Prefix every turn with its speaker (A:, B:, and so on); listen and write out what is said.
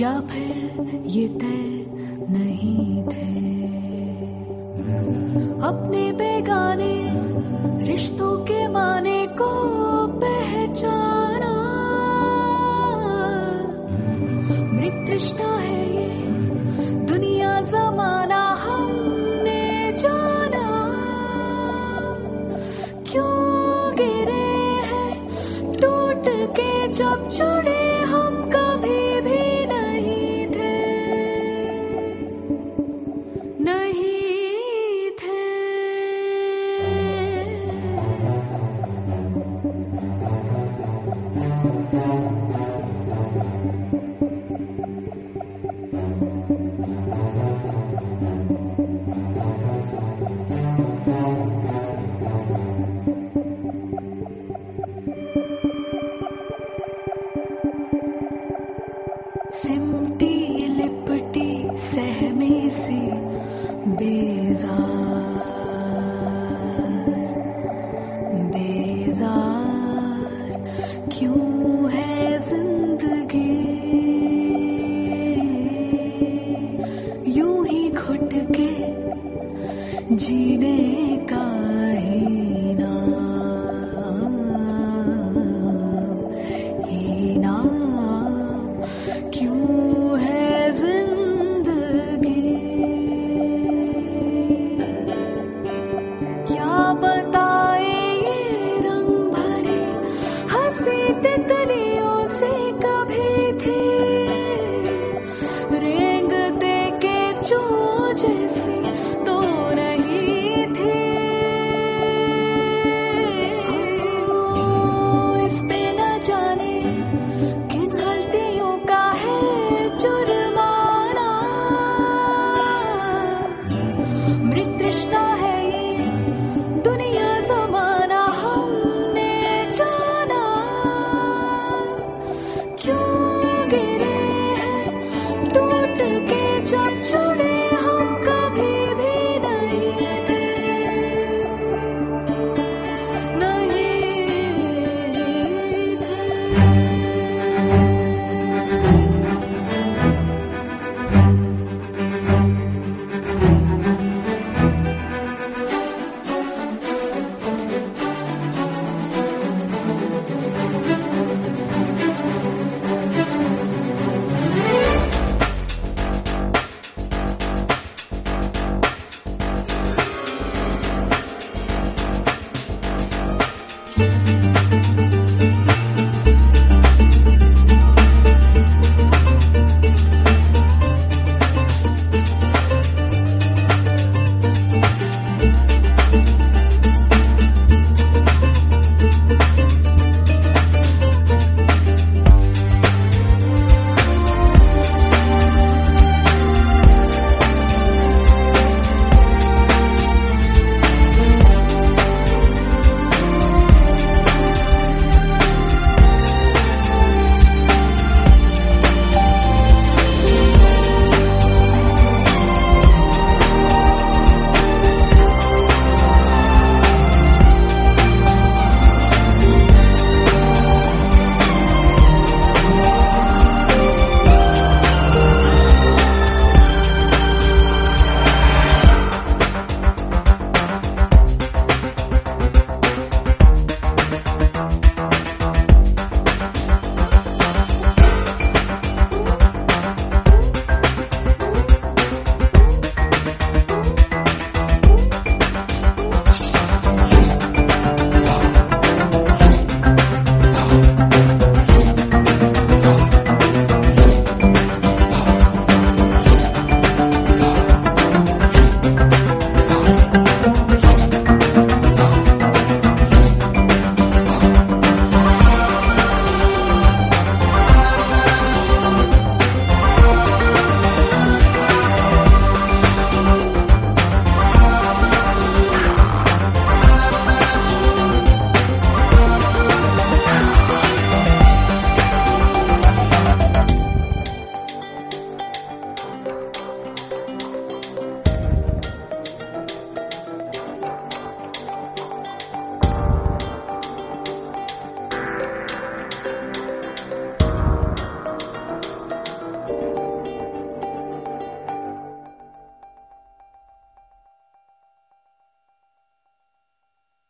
A: या फिर ये तय नहीं थे। अपने बेगाने, रिश्तों के माने को पहचाना। मृत तृष्णा है ये, दुनिया जमाना සිම්ටීලිපටි සැහැමේසි බේසා ज़िंदगी यूँ ही घुट के जीने